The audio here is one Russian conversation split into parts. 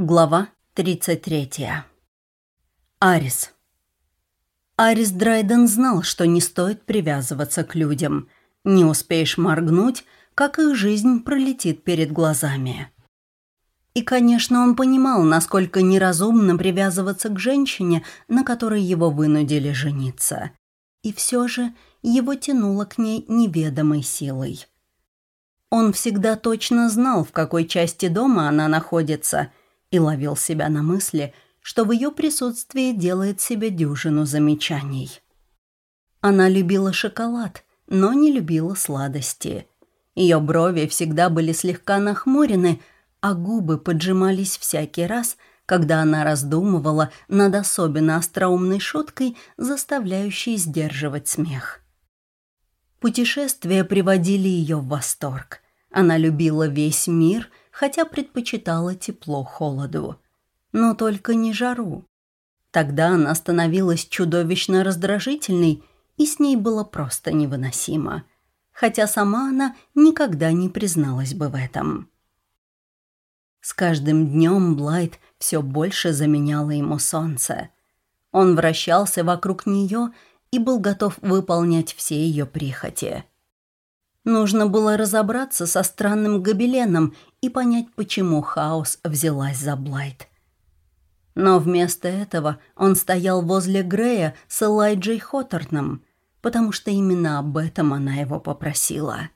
Глава 33. Арис. Арис Драйден знал, что не стоит привязываться к людям. Не успеешь моргнуть, как их жизнь пролетит перед глазами. И, конечно, он понимал, насколько неразумно привязываться к женщине, на которой его вынудили жениться. И все же его тянуло к ней неведомой силой. Он всегда точно знал, в какой части дома она находится – и ловил себя на мысли, что в ее присутствии делает себе дюжину замечаний. Она любила шоколад, но не любила сладости. Ее брови всегда были слегка нахмурены, а губы поджимались всякий раз, когда она раздумывала над особенно остроумной шуткой, заставляющей сдерживать смех. Путешествия приводили ее в восторг. Она любила весь мир хотя предпочитала тепло холоду. Но только не жару. Тогда она становилась чудовищно раздражительной, и с ней было просто невыносимо. Хотя сама она никогда не призналась бы в этом. С каждым днем Блайт все больше заменяла ему солнце. Он вращался вокруг нее и был готов выполнять все ее прихоти. Нужно было разобраться со странным гобеленом и понять, почему Хаос взялась за Блайт. Но вместо этого он стоял возле Грея с Элайджей Хоторном, потому что именно об этом она его попросила.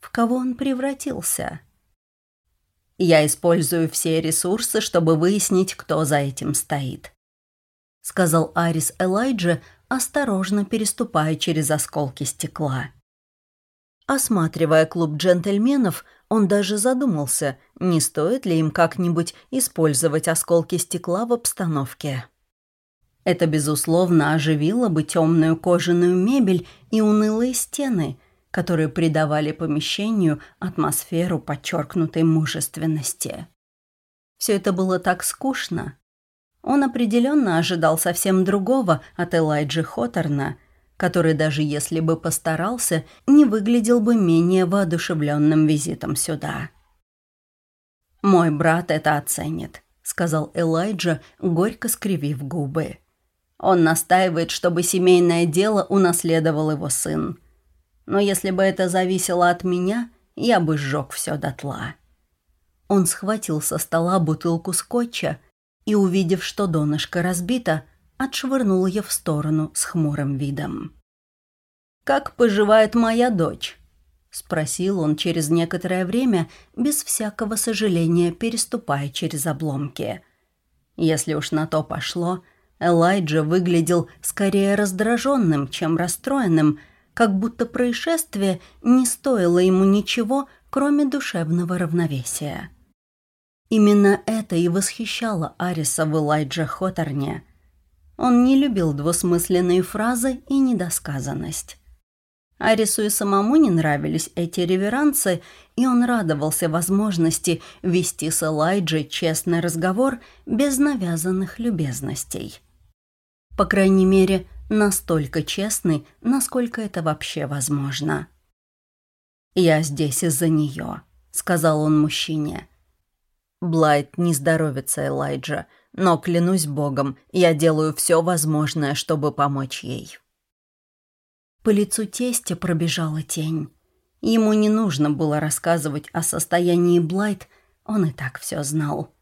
В кого он превратился? «Я использую все ресурсы, чтобы выяснить, кто за этим стоит», — сказал Арис Элайджа, осторожно переступая через осколки стекла. Осматривая клуб джентльменов, он даже задумался, не стоит ли им как-нибудь использовать осколки стекла в обстановке. Это, безусловно, оживило бы темную кожаную мебель и унылые стены, которые придавали помещению атмосферу подчеркнутой мужественности. Все это было так скучно. Он определенно ожидал совсем другого от Элайджи Хоторна – который даже если бы постарался, не выглядел бы менее воодушевленным визитом сюда. «Мой брат это оценит», — сказал Элайджа, горько скривив губы. «Он настаивает, чтобы семейное дело унаследовал его сын. Но если бы это зависело от меня, я бы сжег все дотла». Он схватил со стола бутылку скотча и, увидев, что донышко разбито, отшвырнул ее в сторону с хмурым видом. «Как поживает моя дочь?» — спросил он через некоторое время, без всякого сожаления переступая через обломки. Если уж на то пошло, Элайджа выглядел скорее раздраженным, чем расстроенным, как будто происшествие не стоило ему ничего, кроме душевного равновесия. Именно это и восхищало Ариса в Элайджа Хоторне — он не любил двусмысленные фразы и недосказанность. Арису и самому не нравились эти реверансы, и он радовался возможности вести с Элайджей честный разговор без навязанных любезностей. По крайней мере, настолько честный, насколько это вообще возможно. «Я здесь из-за нее», — сказал он мужчине. «Блайт не здоровится, Элайджа но, клянусь богом, я делаю все возможное, чтобы помочь ей». По лицу тестя пробежала тень. Ему не нужно было рассказывать о состоянии Блайт, он и так все знал.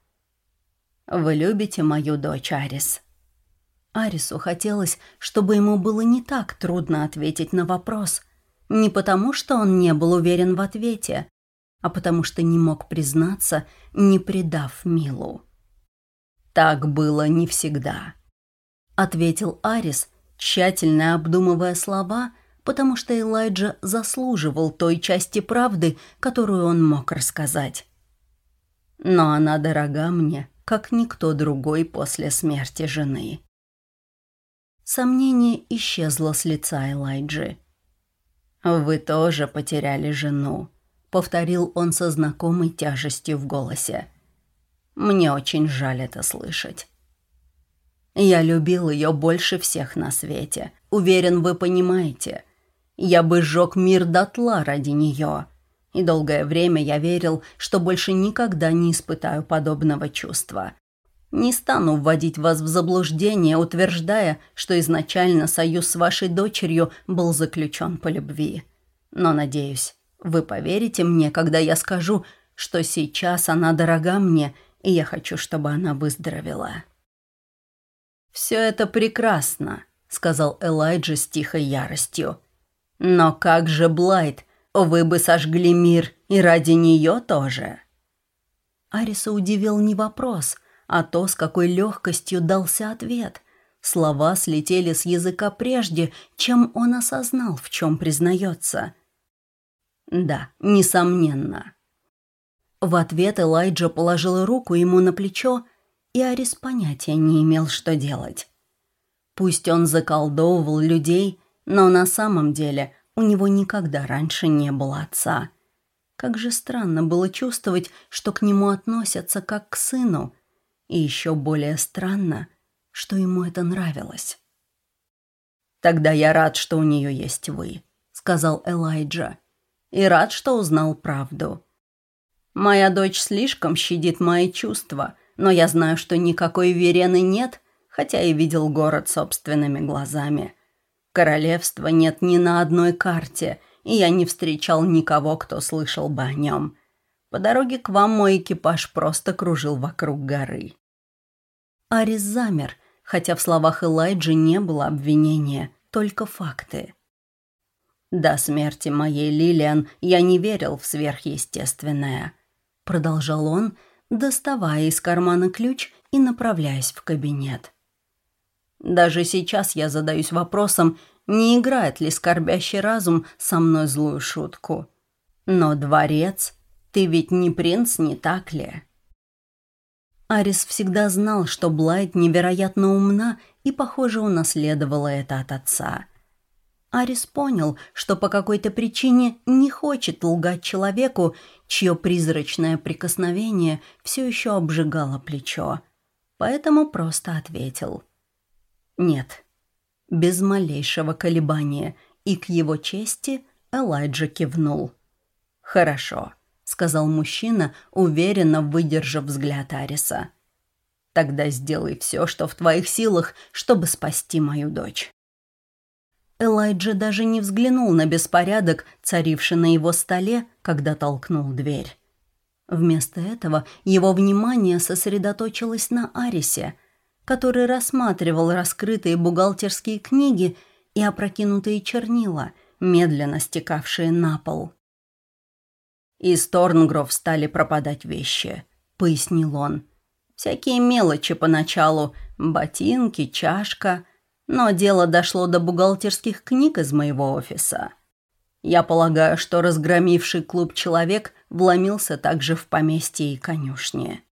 «Вы любите мою дочь, Арис?» Арису хотелось, чтобы ему было не так трудно ответить на вопрос. Не потому, что он не был уверен в ответе, а потому что не мог признаться, не предав Милу. «Так было не всегда», — ответил Арис, тщательно обдумывая слова, потому что Элайджа заслуживал той части правды, которую он мог рассказать. «Но она дорога мне, как никто другой после смерти жены». Сомнение исчезло с лица Элайджи. «Вы тоже потеряли жену», — повторил он со знакомой тяжестью в голосе. Мне очень жаль это слышать. Я любил ее больше всех на свете. Уверен, вы понимаете. Я бы сжег мир дотла ради нее. и долгое время я верил, что больше никогда не испытаю подобного чувства. Не стану вводить вас в заблуждение, утверждая, что изначально союз с вашей дочерью был заключен по любви. Но, надеюсь, вы поверите мне, когда я скажу, что сейчас она дорога мне, и я хочу, чтобы она выздоровела. «Все это прекрасно», — сказал Элайджа с тихой яростью. «Но как же Блайт? Вы бы сожгли мир и ради нее тоже». Ариса удивил не вопрос, а то, с какой легкостью дался ответ. Слова слетели с языка прежде, чем он осознал, в чем признается. «Да, несомненно». В ответ Элайджа положил руку ему на плечо, и Арис понятия не имел, что делать. Пусть он заколдовывал людей, но на самом деле у него никогда раньше не было отца. Как же странно было чувствовать, что к нему относятся как к сыну, и еще более странно, что ему это нравилось. «Тогда я рад, что у нее есть вы», — сказал Элайджа, «и рад, что узнал правду. Моя дочь слишком щадит мои чувства, но я знаю, что никакой Верены нет, хотя и видел город собственными глазами. Королевства нет ни на одной карте, и я не встречал никого, кто слышал бы о нем. По дороге к вам мой экипаж просто кружил вокруг горы. Арис замер, хотя в словах Элайджи не было обвинения, только факты. «До смерти моей Лилиан я не верил в сверхъестественное», — продолжал он, — доставая из кармана ключ и направляясь в кабинет. Даже сейчас я задаюсь вопросом, не играет ли скорбящий разум со мной злую шутку. Но дворец, ты ведь не принц, не так ли? Арис всегда знал, что Блайт невероятно умна и, похоже, унаследовала это от отца. Арис понял, что по какой-то причине не хочет лгать человеку, чье призрачное прикосновение все еще обжигало плечо. Поэтому просто ответил. «Нет». Без малейшего колебания, и к его чести Элайджа кивнул. «Хорошо», — сказал мужчина, уверенно выдержав взгляд Ариса. «Тогда сделай все, что в твоих силах, чтобы спасти мою дочь». Элайджа даже не взглянул на беспорядок, царивший на его столе, когда толкнул дверь. Вместо этого его внимание сосредоточилось на Арисе, который рассматривал раскрытые бухгалтерские книги и опрокинутые чернила, медленно стекавшие на пол. «Из Торнгров стали пропадать вещи», — пояснил он. «Всякие мелочи поначалу, ботинки, чашка, но дело дошло до бухгалтерских книг из моего офиса. Я полагаю, что разгромивший клуб человек вломился также в поместье и конюшни.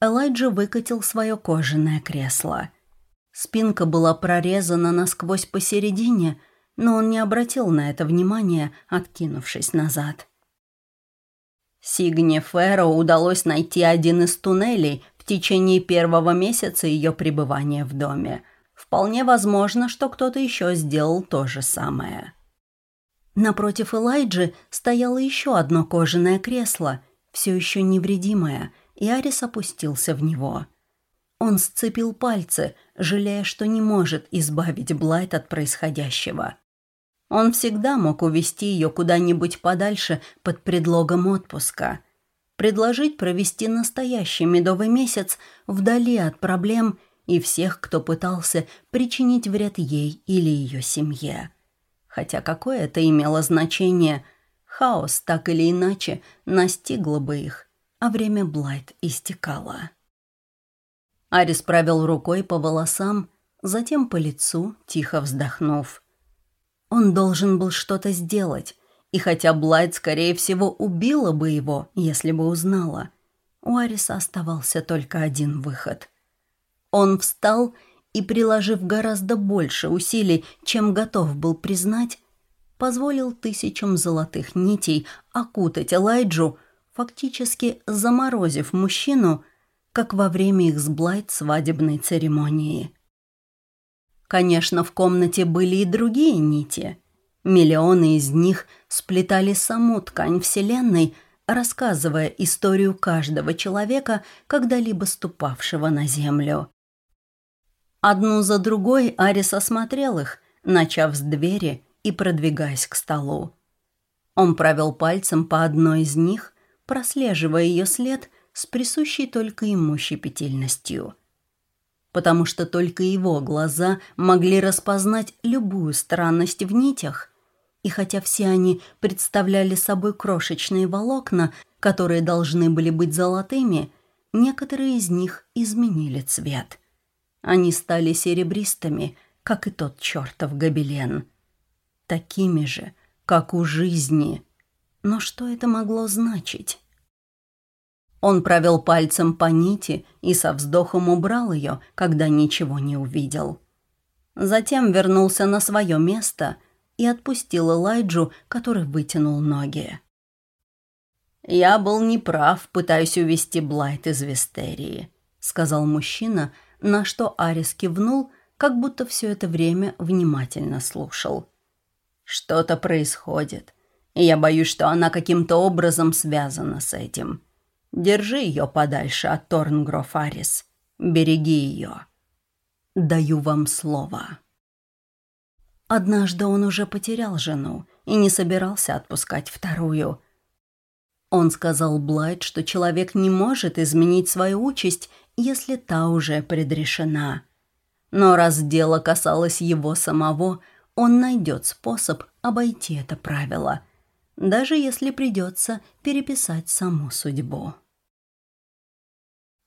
Элайджа выкатил свое кожаное кресло. Спинка была прорезана насквозь посередине, но он не обратил на это внимания, откинувшись назад. Сигне Ферро удалось найти один из туннелей в течение первого месяца ее пребывания в доме – Вполне возможно, что кто-то еще сделал то же самое. Напротив Элайджи стояло еще одно кожаное кресло, все еще невредимое, и Арис опустился в него. Он сцепил пальцы, жалея, что не может избавить Блайт от происходящего. Он всегда мог увести ее куда-нибудь подальше под предлогом отпуска. Предложить провести настоящий медовый месяц вдали от проблем и всех, кто пытался причинить вред ей или ее семье. Хотя какое это имело значение, хаос так или иначе настигло бы их, а время Блайт истекало. Арис провел рукой по волосам, затем по лицу, тихо вздохнув. Он должен был что-то сделать, и хотя Блайт, скорее всего, убила бы его, если бы узнала, у Ариса оставался только один выход — он встал и, приложив гораздо больше усилий, чем готов был признать, позволил тысячам золотых нитей окутать Элайджу, фактически заморозив мужчину, как во время их с Блайт свадебной церемонии. Конечно, в комнате были и другие нити. Миллионы из них сплетали саму ткань Вселенной, рассказывая историю каждого человека, когда-либо ступавшего на Землю. Одну за другой Арис осмотрел их, начав с двери и продвигаясь к столу. Он провел пальцем по одной из них, прослеживая ее след с присущей только ему щепетильностью. Потому что только его глаза могли распознать любую странность в нитях, и хотя все они представляли собой крошечные волокна, которые должны были быть золотыми, некоторые из них изменили цвет. Они стали серебристыми, как и тот чертов гобелен. Такими же, как у жизни. Но что это могло значить? Он провел пальцем по нити и со вздохом убрал ее, когда ничего не увидел. Затем вернулся на свое место и отпустил Элайджу, который вытянул ноги. «Я был неправ, пытаясь увести Блайт из Вестерии», — сказал мужчина, на что Арис кивнул, как будто все это время внимательно слушал. Что-то происходит, и я боюсь, что она каким-то образом связана с этим. Держи ее подальше от Торнгроф Арис. Береги ее. Даю вам слово. Однажды он уже потерял жену и не собирался отпускать вторую. Он сказал Блайт, что человек не может изменить свою участь, если та уже предрешена. Но раз дело касалось его самого – он найдет способ обойти это правило, даже если придется переписать саму судьбу.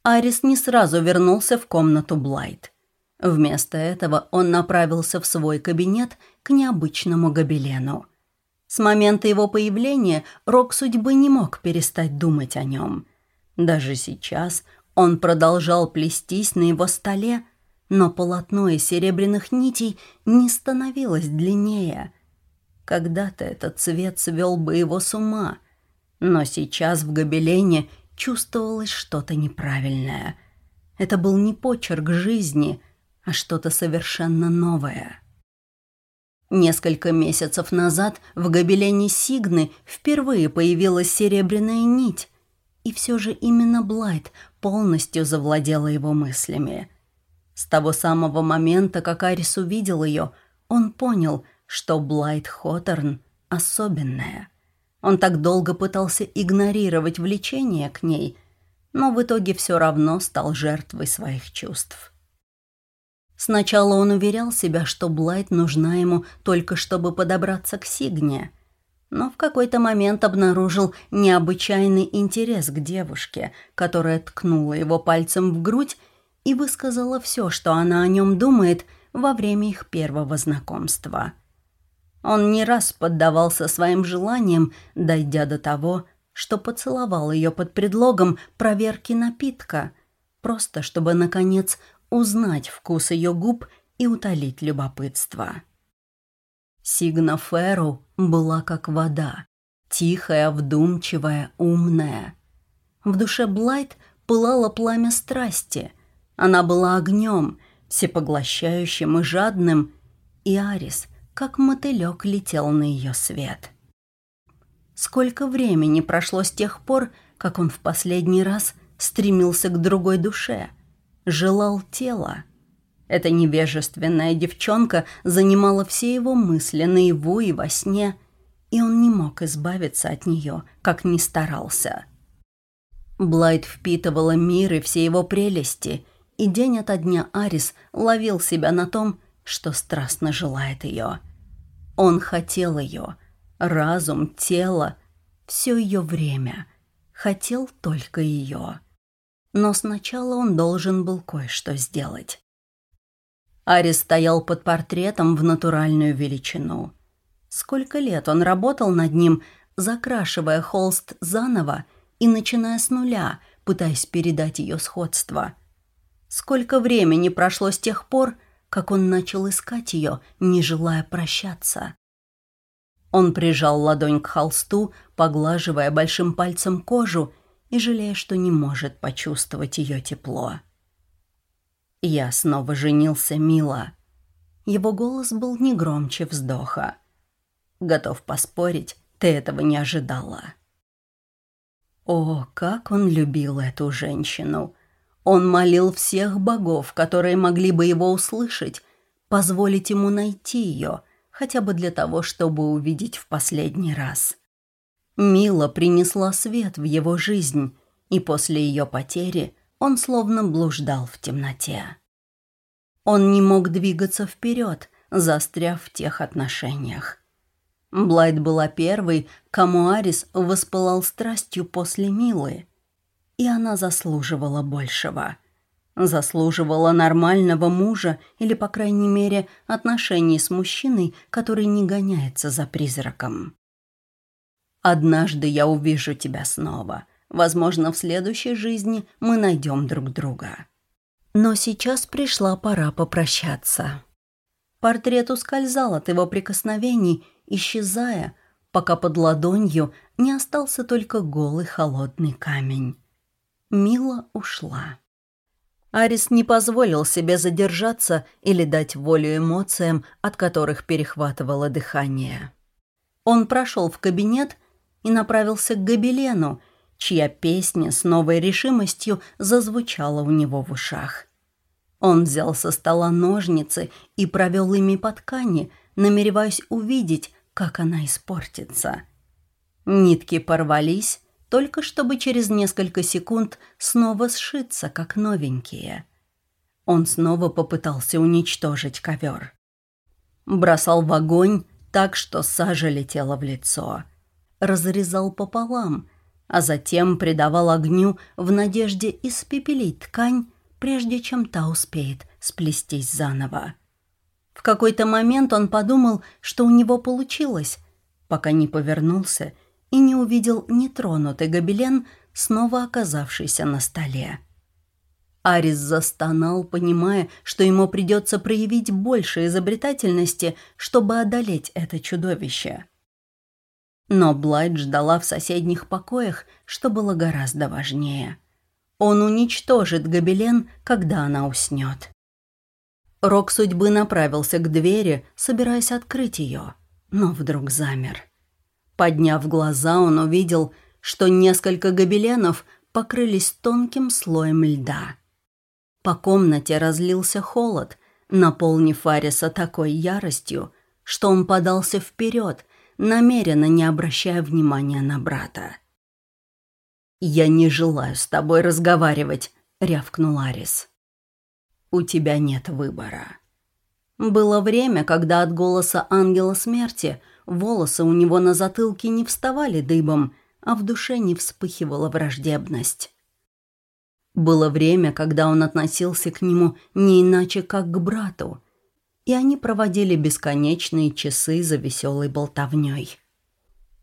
Арис не сразу вернулся в комнату Блайт. Вместо этого он направился в свой кабинет к необычному гобелену. С момента его появления Рок судьбы не мог перестать думать о нем. Даже сейчас он продолжал плестись на его столе, но полотно из серебряных нитей не становилось длиннее. Когда-то этот цвет свел бы его с ума, но сейчас в гобелене чувствовалось что-то неправильное. Это был не почерк жизни, а что-то совершенно новое. Несколько месяцев назад в гобелене Сигны впервые появилась серебряная нить, и все же именно Блайт полностью завладела его мыслями – с того самого момента, как Арис увидел ее, он понял, что Блайт Хоторн особенная. Он так долго пытался игнорировать влечение к ней, но в итоге все равно стал жертвой своих чувств. Сначала он уверял себя, что Блайт нужна ему только чтобы подобраться к Сигне, но в какой-то момент обнаружил необычайный интерес к девушке, которая ткнула его пальцем в грудь и высказала все, что она о нем думает во время их первого знакомства. Он не раз поддавался своим желаниям, дойдя до того, что поцеловал ее под предлогом проверки напитка, просто чтобы, наконец, узнать вкус ее губ и утолить любопытство. Сигна Феру была как вода, тихая, вдумчивая, умная. В душе Блайт пылало пламя страсти, она была огнем, всепоглощающим и жадным, и Арис, как мотылек, летел на ее свет. Сколько времени прошло с тех пор, как он в последний раз стремился к другой душе, желал тела. Эта невежественная девчонка занимала все его мысли наяву и во сне, и он не мог избавиться от нее, как ни старался. Блайт впитывала мир и все его прелести — и день ото дня Арис ловил себя на том, что страстно желает ее. Он хотел ее, разум, тело, все ее время. Хотел только ее. Но сначала он должен был кое-что сделать. Арис стоял под портретом в натуральную величину. Сколько лет он работал над ним, закрашивая холст заново и начиная с нуля, пытаясь передать ее сходство – Сколько времени прошло с тех пор, как он начал искать ее, не желая прощаться. Он прижал ладонь к холсту, поглаживая большим пальцем кожу и жалея, что не может почувствовать ее тепло. «Я снова женился, мила». Его голос был не громче вздоха. Готов поспорить, ты этого не ожидала. О, как он любил эту женщину! Он молил всех богов, которые могли бы его услышать, позволить ему найти ее, хотя бы для того, чтобы увидеть в последний раз. Мила принесла свет в его жизнь, и после ее потери он словно блуждал в темноте. Он не мог двигаться вперед, застряв в тех отношениях. Блайт была первой, кому Арис воспылал страстью после Милы. И она заслуживала большего. Заслуживала нормального мужа или, по крайней мере, отношений с мужчиной, который не гоняется за призраком. Однажды я увижу тебя снова. Возможно, в следующей жизни мы найдем друг друга. Но сейчас пришла пора попрощаться. Портрет ускользал от его прикосновений, исчезая, пока под ладонью не остался только голый холодный камень. Мила ушла. Арис не позволил себе задержаться или дать волю эмоциям, от которых перехватывало дыхание. Он прошел в кабинет и направился к гобелену, чья песня с новой решимостью зазвучала у него в ушах. Он взял со стола ножницы и провел ими по ткани, намереваясь увидеть, как она испортится. Нитки порвались, только чтобы через несколько секунд снова сшиться, как новенькие. Он снова попытался уничтожить ковер. Бросал в огонь так, что сажа летела в лицо – разрезал пополам, а затем придавал огню в надежде испепелить ткань, прежде чем та успеет сплестись заново. В какой-то момент он подумал, что у него получилось, пока не повернулся и не увидел нетронутый гобелен, снова оказавшийся на столе. Арис застонал, понимая, что ему придется проявить больше изобретательности, чтобы одолеть это чудовище. Но Блайт ждала в соседних покоях, что было гораздо важнее. Он уничтожит гобелен, когда она уснет. Рок судьбы направился к двери, собираясь открыть ее, но вдруг замер. Подняв глаза, он увидел, что несколько гобеленов покрылись тонким слоем льда. По комнате разлился холод, наполнив Ариса такой яростью, что он подался вперед, намеренно не обращая внимания на брата. «Я не желаю с тобой разговаривать», — рявкнул Арис. «У тебя нет выбора». Было время, когда от голоса ангела смерти волосы у него на затылке не вставали дыбом, а в душе не вспыхивала враждебность. Было время, когда он относился к нему не иначе, как к брату, и они проводили бесконечные часы за веселой болтовней.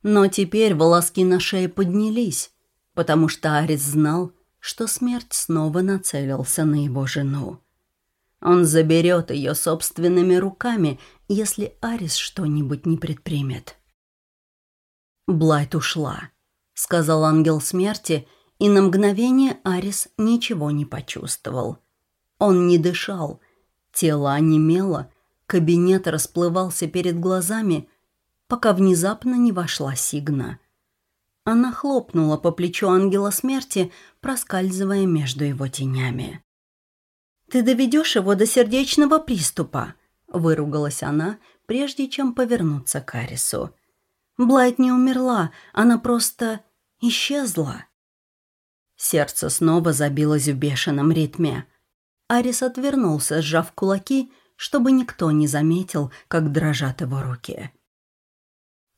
Но теперь волоски на шее поднялись, потому что Арис знал, что смерть снова нацелился на его жену. Он заберет ее собственными руками, если Арис что-нибудь не предпримет. «Блайт ушла», — сказал ангел смерти, и на мгновение Арис ничего не почувствовал. Он не дышал, тело онемело, Кабинет расплывался перед глазами, пока внезапно не вошла Сигна. Она хлопнула по плечу ангела смерти, проскальзывая между его тенями. «Ты доведешь его до сердечного приступа», — выругалась она, прежде чем повернуться к Арису. «Блайт не умерла, она просто исчезла». Сердце снова забилось в бешеном ритме. Арис отвернулся, сжав кулаки, — чтобы никто не заметил, как дрожат его руки.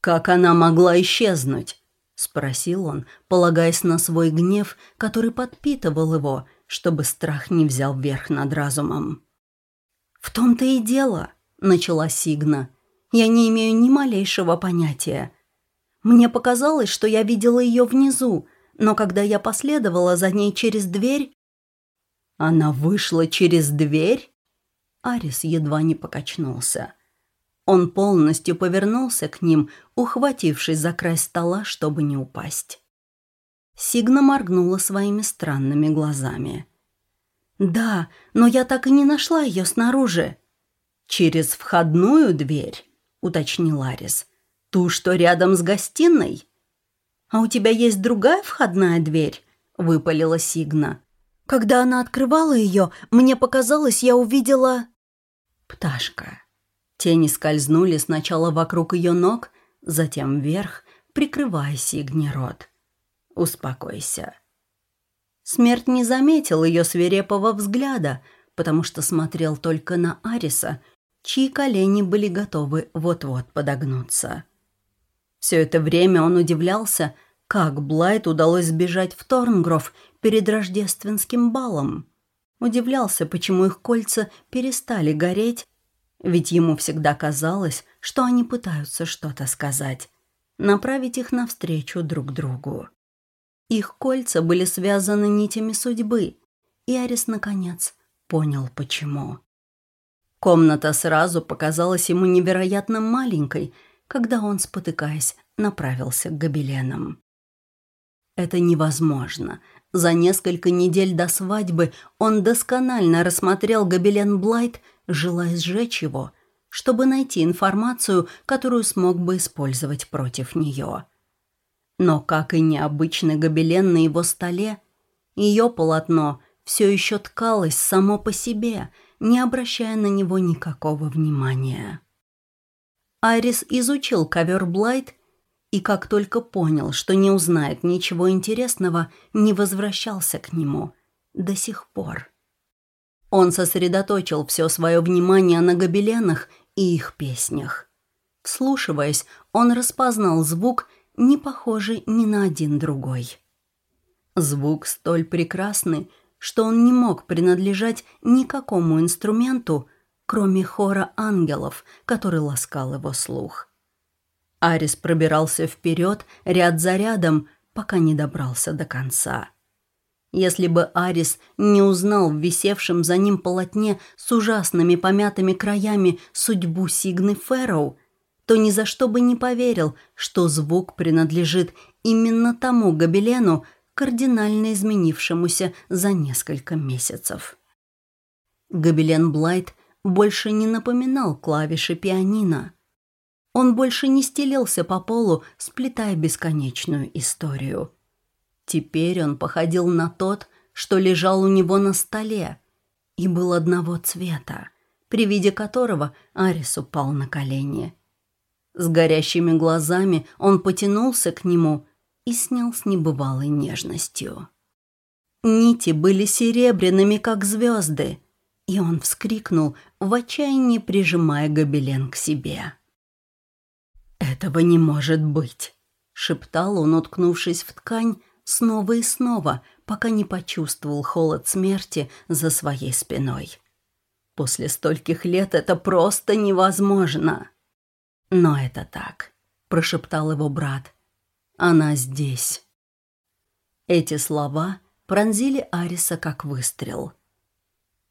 «Как она могла исчезнуть?» — спросил он, полагаясь на свой гнев, который подпитывал его, чтобы страх не взял верх над разумом. «В том-то и дело», — начала Сигна. «Я не имею ни малейшего понятия. Мне показалось, что я видела ее внизу, но когда я последовала за ней через дверь...» «Она вышла через дверь?» Арис едва не покачнулся. Он полностью повернулся к ним, ухватившись за край стола, чтобы не упасть. Сигна моргнула своими странными глазами. «Да, но я так и не нашла ее снаружи». «Через входную дверь», — уточнил Арис. Ту, что рядом с гостиной? А у тебя есть другая входная дверь? Выпалила Сигна. Когда она открывала ее, мне показалось, я увидела... Пташка. Тени скользнули сначала вокруг ее ног, затем вверх, прикрывая Сигне рот. «Успокойся». Смерть не заметил ее свирепого взгляда, потому что смотрел только на Ариса, чьи колени были готовы вот-вот подогнуться. Все это время он удивлялся, как Блайт удалось сбежать в Торнгров перед рождественским балом. Удивлялся, почему их кольца перестали гореть, ведь ему всегда казалось, что они пытаются что-то сказать, направить их навстречу друг другу. Их кольца были связаны нитями судьбы, и Арис, наконец, понял, почему. Комната сразу показалась ему невероятно маленькой, когда он, спотыкаясь, направился к гобеленам. Это невозможно. За несколько недель до свадьбы он досконально рассмотрел гобелен Блайт, желая сжечь его, чтобы найти информацию, которую смог бы использовать против нее. Но, как и необычный гобелен на его столе, ее полотно все еще ткалось само по себе, не обращая на него никакого внимания. Айрис изучил ковер Блайт и как только понял, что не узнает ничего интересного, не возвращался к нему до сих пор. Он сосредоточил все свое внимание на гобеленах и их песнях. Вслушиваясь, он распознал звук, не похожий ни на один другой. Звук столь прекрасный, что он не мог принадлежать никакому инструменту, кроме хора ангелов, который ласкал его слух. Арис пробирался вперед, ряд за рядом, пока не добрался до конца. Если бы Арис не узнал в висевшем за ним полотне с ужасными помятыми краями судьбу Сигны Фэрроу, то ни за что бы не поверил, что звук принадлежит именно тому гобелену, кардинально изменившемуся за несколько месяцев. Гобелен Блайт больше не напоминал клавиши пианино. Он больше не стелился по полу, сплетая бесконечную историю. Теперь он походил на тот, что лежал у него на столе, и был одного цвета, при виде которого Арис упал на колени. С горящими глазами он потянулся к нему и снял с небывалой нежностью. Нити были серебряными, как звезды, и он вскрикнул, в отчаянии прижимая гобелен к себе. «Этого не может быть!» — шептал он, уткнувшись в ткань, снова и снова, пока не почувствовал холод смерти за своей спиной. После стольких лет это просто невозможно. Но это так, прошептал его брат. Она здесь. Эти слова пронзили Ариса как выстрел.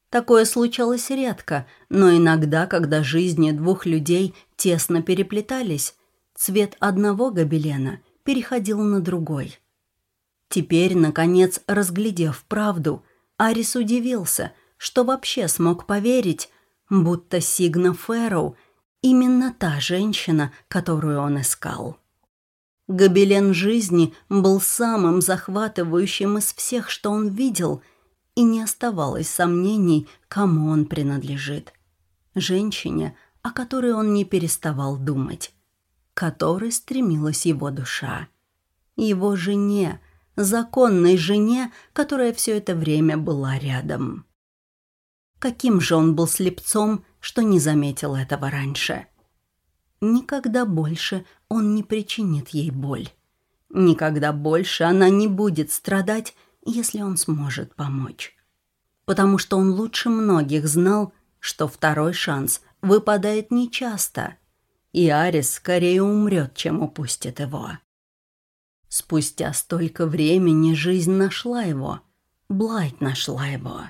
Такое случалось редко, но иногда, когда жизни двух людей тесно переплетались, цвет одного гобелена переходил на другой. Теперь, наконец, разглядев правду, Арис удивился, что вообще смог поверить, будто Сигна Фэрроу именно та женщина, которую он искал. Гобелен жизни был самым захватывающим из всех, что он видел, и не оставалось сомнений, кому он принадлежит. Женщине, о которой он не переставал думать, которой стремилась его душа. Его жене, законной жене, которая все это время была рядом. Каким же он был слепцом, что не заметил этого раньше. Никогда больше он не причинит ей боль. Никогда больше она не будет страдать, если он сможет помочь. Потому что он лучше многих знал, что второй шанс выпадает нечасто, и Арис скорее умрет, чем упустит его. Спустя столько времени жизнь нашла его. Блайт нашла его.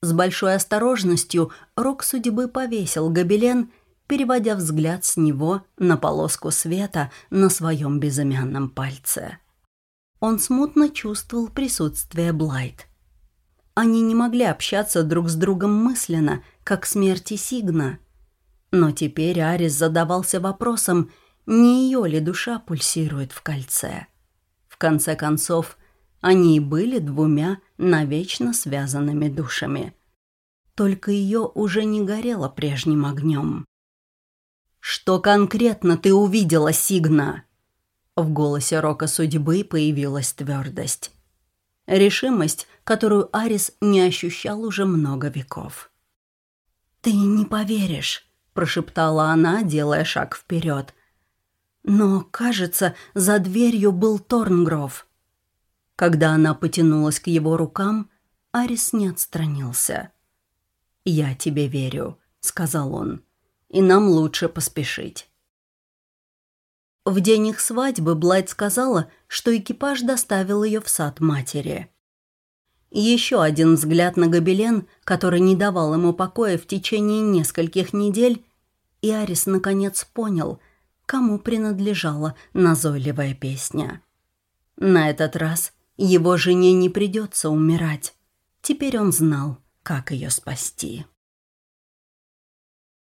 С большой осторожностью Рок судьбы повесил гобелен, переводя взгляд с него на полоску света на своем безымянном пальце. Он смутно чувствовал присутствие Блайт. Они не могли общаться друг с другом мысленно, как смерти Сигна. Но теперь Арис задавался вопросом, не ее ли душа пульсирует в кольце. В конце концов, они и были двумя навечно связанными душами. Только ее уже не горело прежним огнем. «Что конкретно ты увидела, Сигна?» В голосе Рока судьбы появилась твердость. Решимость, которую Арис не ощущал уже много веков. «Ты не поверишь», — прошептала она, делая шаг вперед. Но, кажется, за дверью был Торнгров. Когда она потянулась к его рукам, Арис не отстранился. «Я тебе верю», — сказал он, — «и нам лучше поспешить». В день их свадьбы Блайт сказала, что экипаж доставил ее в сад матери. Еще один взгляд на гобелен, который не давал ему покоя в течение нескольких недель, и Арис наконец понял, кому принадлежала назойливая песня. На этот раз его жене не придется умирать. Теперь он знал, как ее спасти.